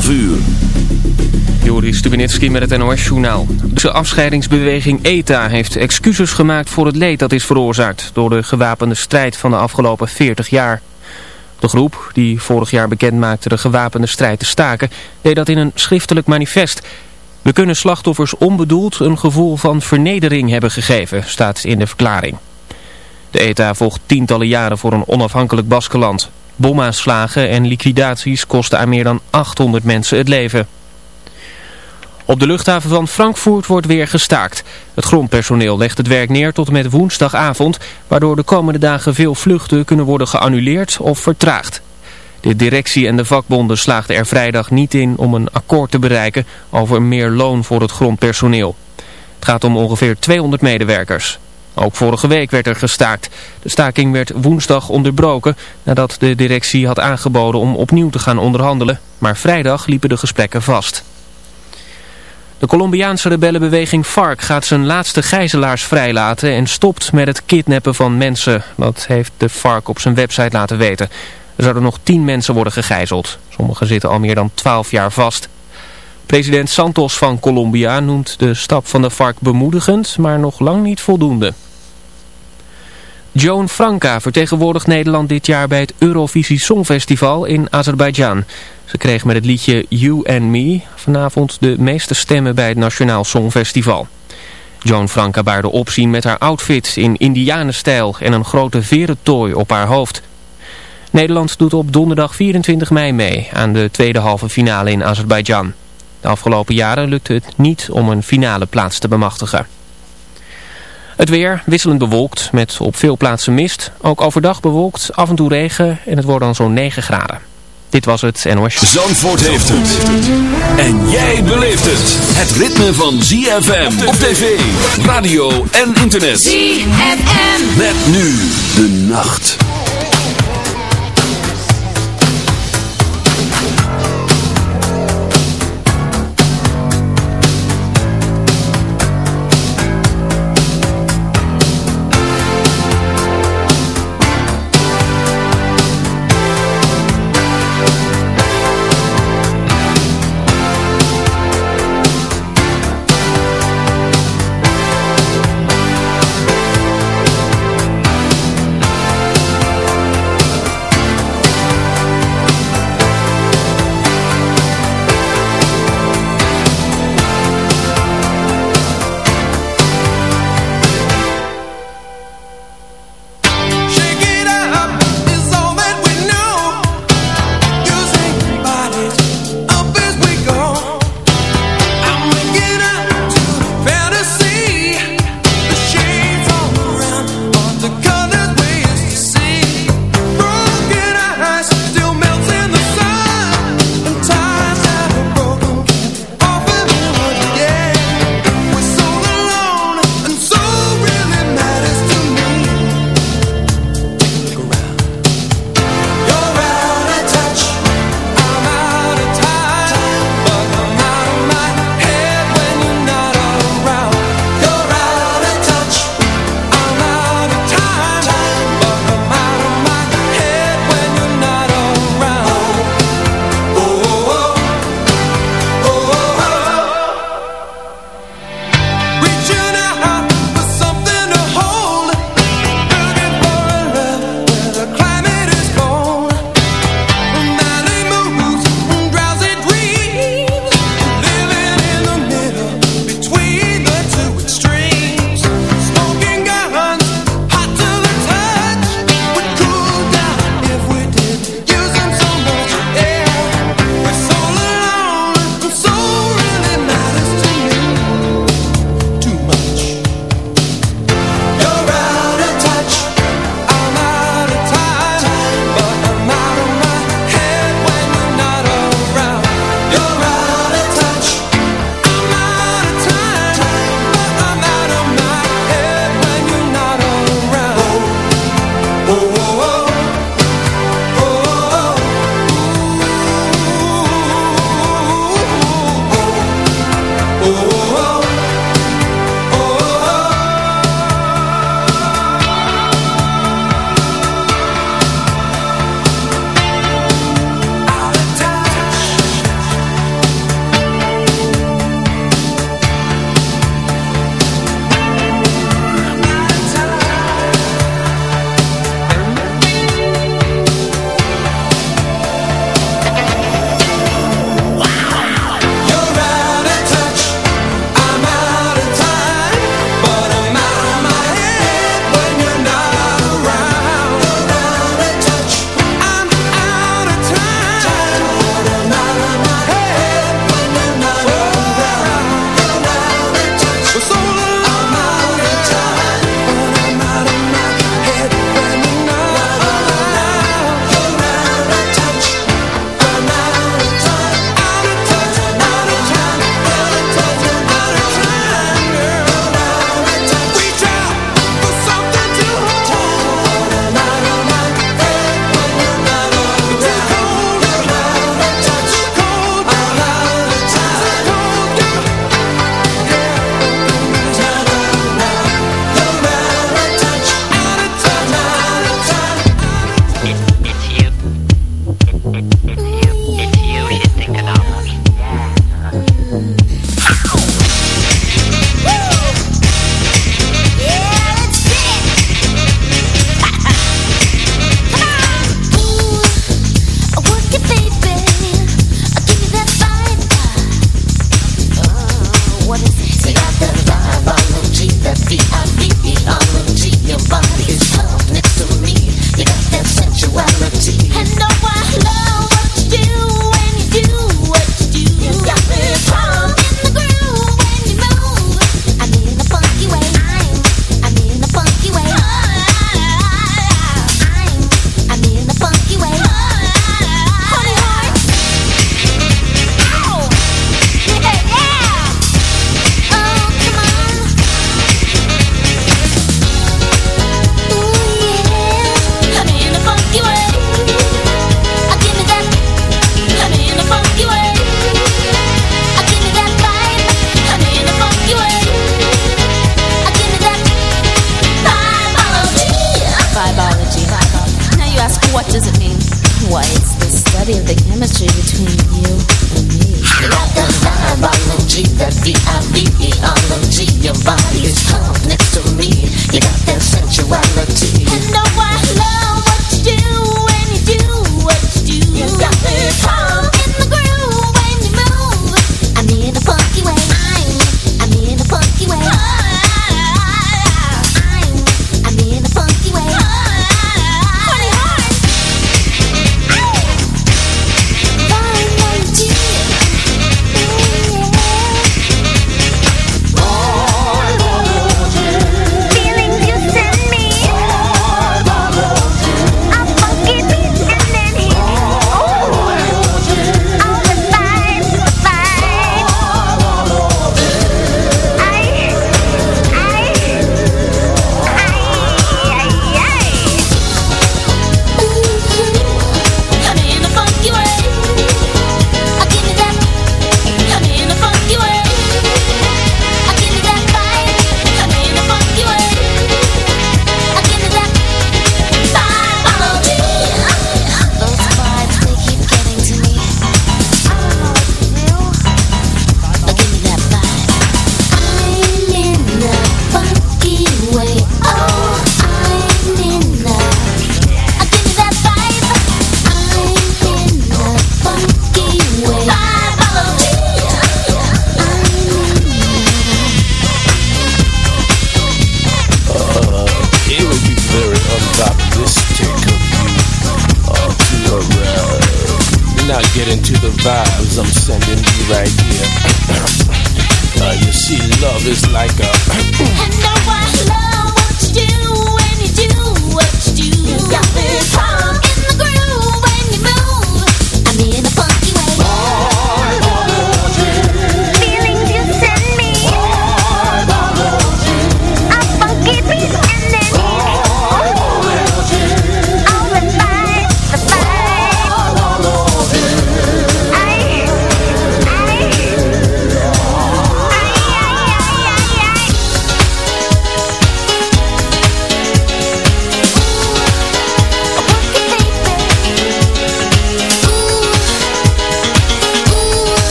12 uur. Joris Stubenitski met het NOS-journaal. De afscheidingsbeweging ETA heeft excuses gemaakt voor het leed dat is veroorzaakt... door de gewapende strijd van de afgelopen 40 jaar. De groep, die vorig jaar bekend maakte de gewapende strijd te staken... deed dat in een schriftelijk manifest. We kunnen slachtoffers onbedoeld een gevoel van vernedering hebben gegeven, staat in de verklaring. De ETA volgt tientallen jaren voor een onafhankelijk Baskeland. Bomaanslagen en liquidaties kosten aan meer dan 800 mensen het leven. Op de luchthaven van Frankfurt wordt weer gestaakt. Het grondpersoneel legt het werk neer tot en met woensdagavond, waardoor de komende dagen veel vluchten kunnen worden geannuleerd of vertraagd. De directie en de vakbonden slaagden er vrijdag niet in om een akkoord te bereiken over meer loon voor het grondpersoneel. Het gaat om ongeveer 200 medewerkers. Ook vorige week werd er gestaakt. De staking werd woensdag onderbroken nadat de directie had aangeboden om opnieuw te gaan onderhandelen. Maar vrijdag liepen de gesprekken vast. De Colombiaanse rebellenbeweging FARC gaat zijn laatste gijzelaars vrijlaten en stopt met het kidnappen van mensen. Dat heeft de FARC op zijn website laten weten. Er zouden nog tien mensen worden gegijzeld. Sommigen zitten al meer dan twaalf jaar vast. President Santos van Colombia noemt de stap van de FARC bemoedigend, maar nog lang niet voldoende. Joan Franka vertegenwoordigt Nederland dit jaar bij het Eurovisie Songfestival in Azerbeidzjan. Ze kreeg met het liedje You and Me vanavond de meeste stemmen bij het Nationaal Songfestival. Joan Franka baarde opzien met haar outfit in indianenstijl en een grote verentooi op haar hoofd. Nederland doet op donderdag 24 mei mee aan de tweede halve finale in Azerbeidzjan. De afgelopen jaren lukte het niet om een finale plaats te bemachtigen. Het weer wisselend bewolkt met op veel plaatsen mist. Ook overdag bewolkt, af en toe regen en het wordt dan zo'n 9 graden. Dit was het NOS. Zandvoort heeft het. En jij beleeft het. Het ritme van ZFM op tv, radio en internet. ZFM. Met nu de nacht.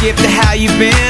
Skip to how you've been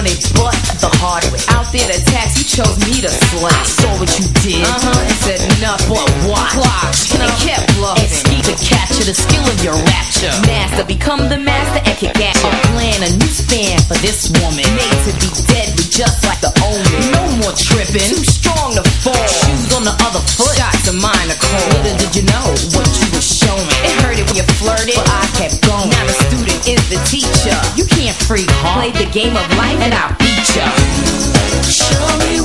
on their the hard way. Out there to tax, you chose me to slay. I saw what you did uh -huh. and said enough, But why? Clock, and I kept bluffing. It's key to capture the skill of your rapture. Master, become the master and kick ass. A plan, a new span for this woman. Made to be deadly just like the omen. No more tripping. Too strong to fall. Shoes on the other foot. Shots of mine are cold. Little did you know what you were showing. It hurted when you flirted, but I freak, huh? Play the game of life and I'll beat ya. Show me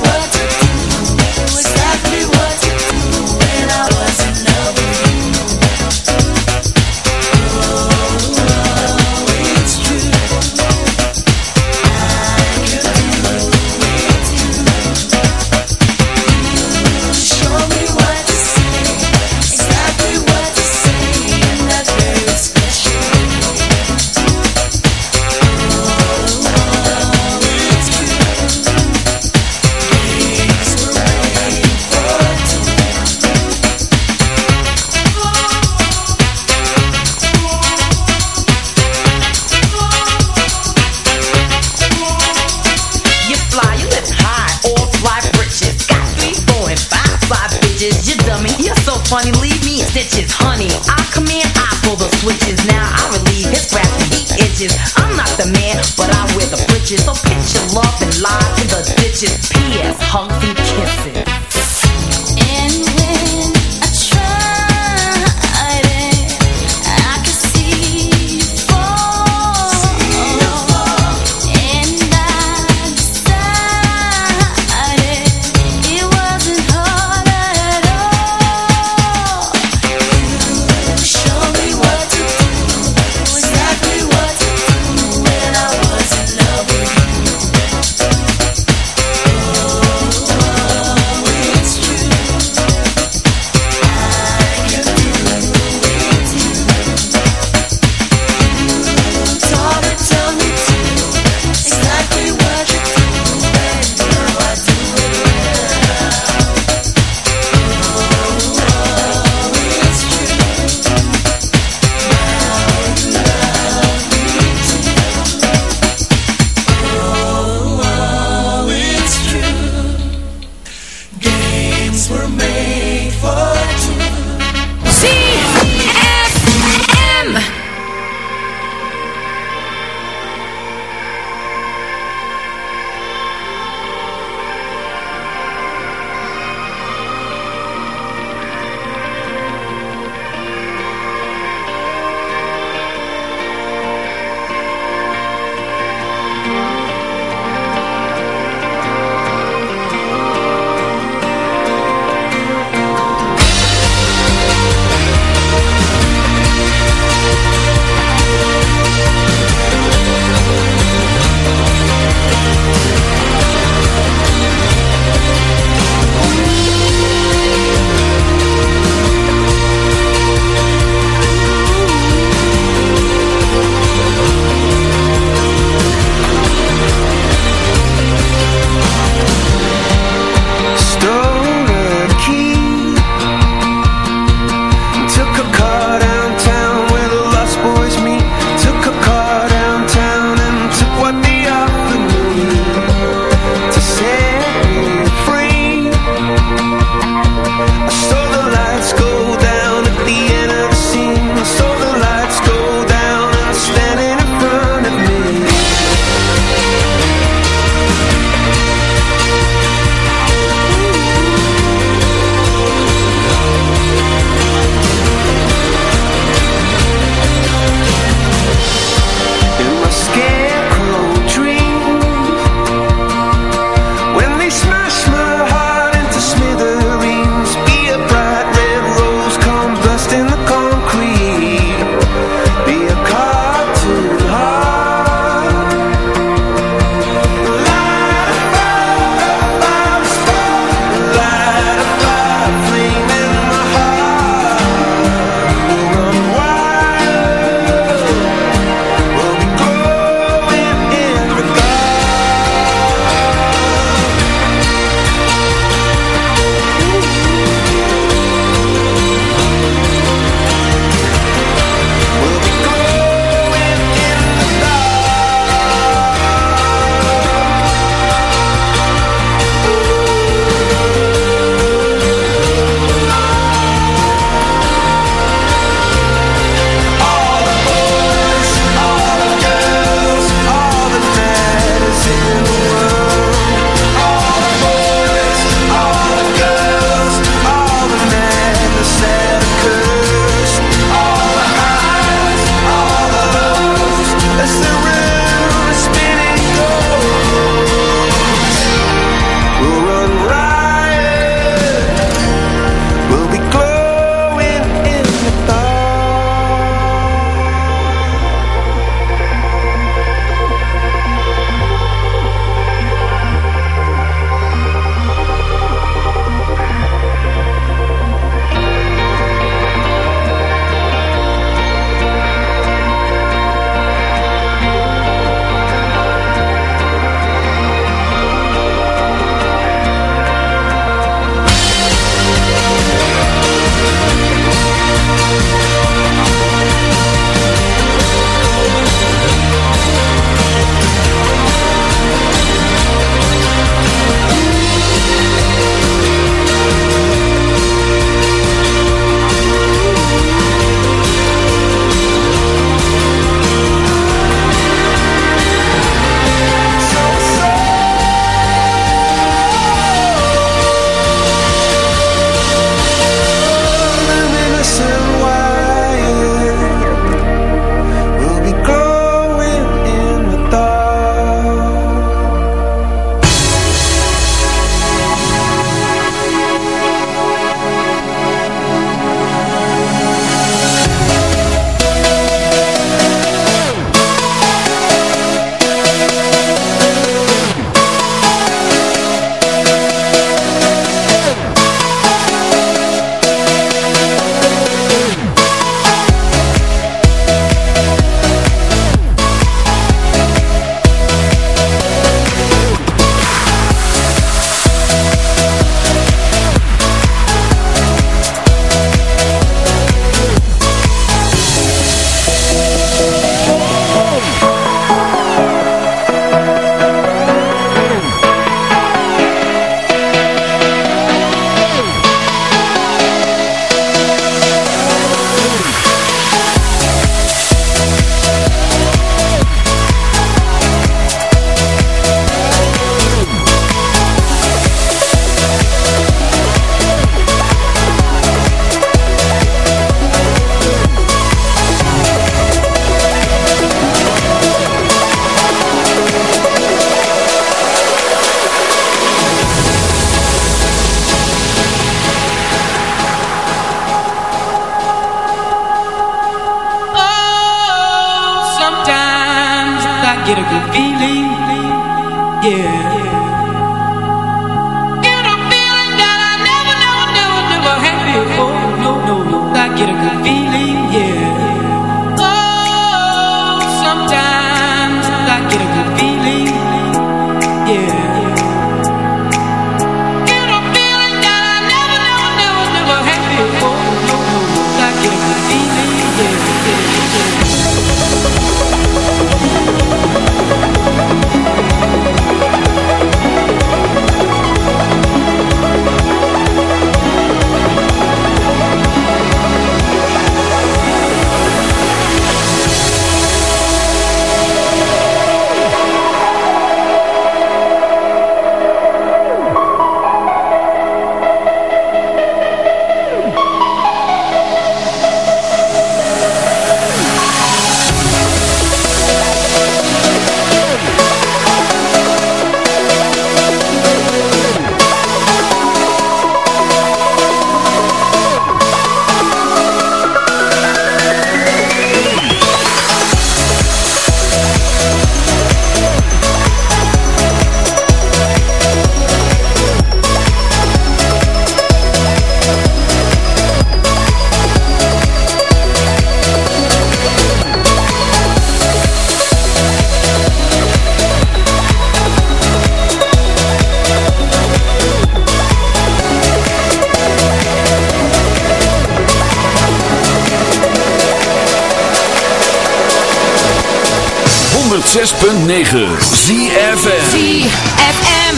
106.9 ZFM. ZFM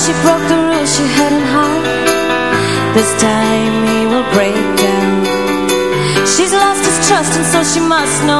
She broke the rules she had in heart. This time he will break down. She's lost his trust and so she must know